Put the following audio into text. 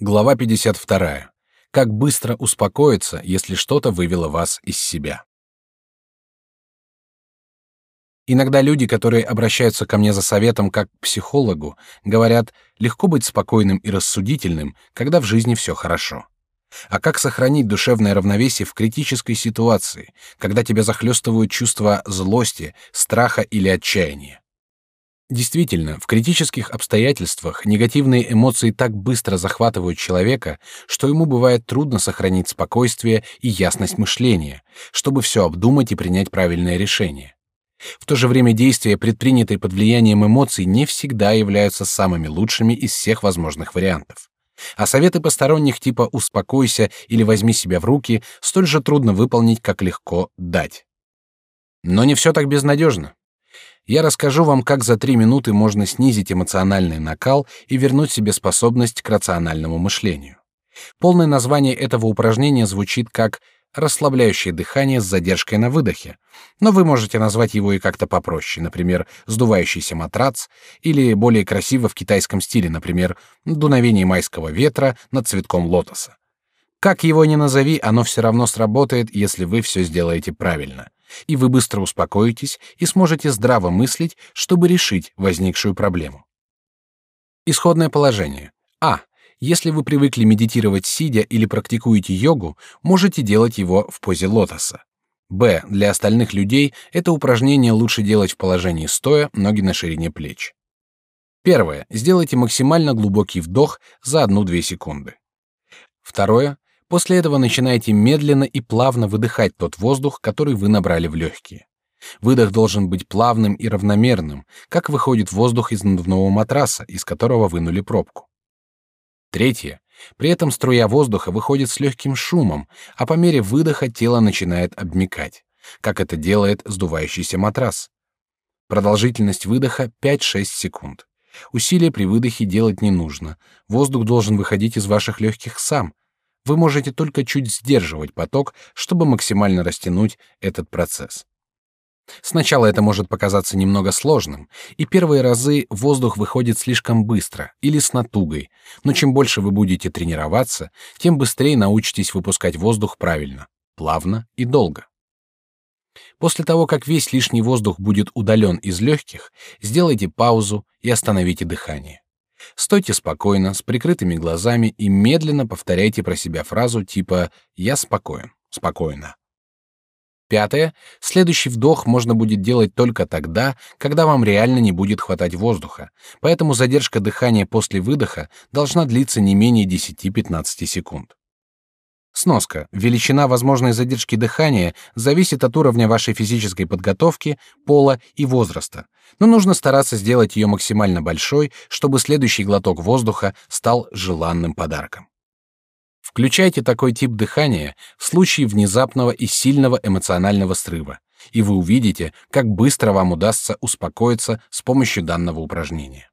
Глава 52. Как быстро успокоиться, если что-то вывело вас из себя. Иногда люди, которые обращаются ко мне за советом как к психологу, говорят, легко быть спокойным и рассудительным, когда в жизни все хорошо. А как сохранить душевное равновесие в критической ситуации, когда тебя захлестывают чувства злости, страха или отчаяния? Действительно, в критических обстоятельствах негативные эмоции так быстро захватывают человека, что ему бывает трудно сохранить спокойствие и ясность мышления, чтобы все обдумать и принять правильное решение. В то же время действия, предпринятые под влиянием эмоций, не всегда являются самыми лучшими из всех возможных вариантов. А советы посторонних типа «успокойся» или «возьми себя в руки» столь же трудно выполнить, как легко дать. Но не все так безнадежно я расскажу вам, как за три минуты можно снизить эмоциональный накал и вернуть себе способность к рациональному мышлению. Полное название этого упражнения звучит как расслабляющее дыхание с задержкой на выдохе, но вы можете назвать его и как-то попроще, например, сдувающийся матрац, или более красиво в китайском стиле, например, дуновение майского ветра над цветком лотоса. Как его ни назови, оно все равно сработает, если вы все сделаете правильно и вы быстро успокоитесь и сможете здраво мыслить, чтобы решить возникшую проблему. Исходное положение. А. Если вы привыкли медитировать сидя или практикуете йогу, можете делать его в позе лотоса. Б. Для остальных людей это упражнение лучше делать в положении стоя, ноги на ширине плеч. Первое. Сделайте максимально глубокий вдох за 1-2 секунды. Второе. После этого начинаете медленно и плавно выдыхать тот воздух, который вы набрали в легкие. Выдох должен быть плавным и равномерным, как выходит воздух из надувного матраса, из которого вынули пробку. Третье. При этом струя воздуха выходит с легким шумом, а по мере выдоха тело начинает обмякать, как это делает сдувающийся матрас. Продолжительность выдоха 5-6 секунд. Усилия при выдохе делать не нужно. Воздух должен выходить из ваших легких сам, вы можете только чуть сдерживать поток, чтобы максимально растянуть этот процесс. Сначала это может показаться немного сложным, и первые разы воздух выходит слишком быстро или с натугой, но чем больше вы будете тренироваться, тем быстрее научитесь выпускать воздух правильно, плавно и долго. После того, как весь лишний воздух будет удален из легких, сделайте паузу и остановите дыхание. Стойте спокойно, с прикрытыми глазами и медленно повторяйте про себя фразу типа «Я спокоен, спокойно». Пятое. Следующий вдох можно будет делать только тогда, когда вам реально не будет хватать воздуха, поэтому задержка дыхания после выдоха должна длиться не менее 10-15 секунд. Сноска. Величина возможной задержки дыхания зависит от уровня вашей физической подготовки, пола и возраста. Но нужно стараться сделать ее максимально большой, чтобы следующий глоток воздуха стал желанным подарком. Включайте такой тип дыхания в случае внезапного и сильного эмоционального срыва, и вы увидите, как быстро вам удастся успокоиться с помощью данного упражнения.